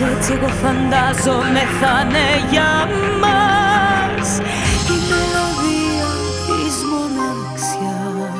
έτσι εγώ φαντάζομαι θα είναι για μας η μελωδία της μοναξιάς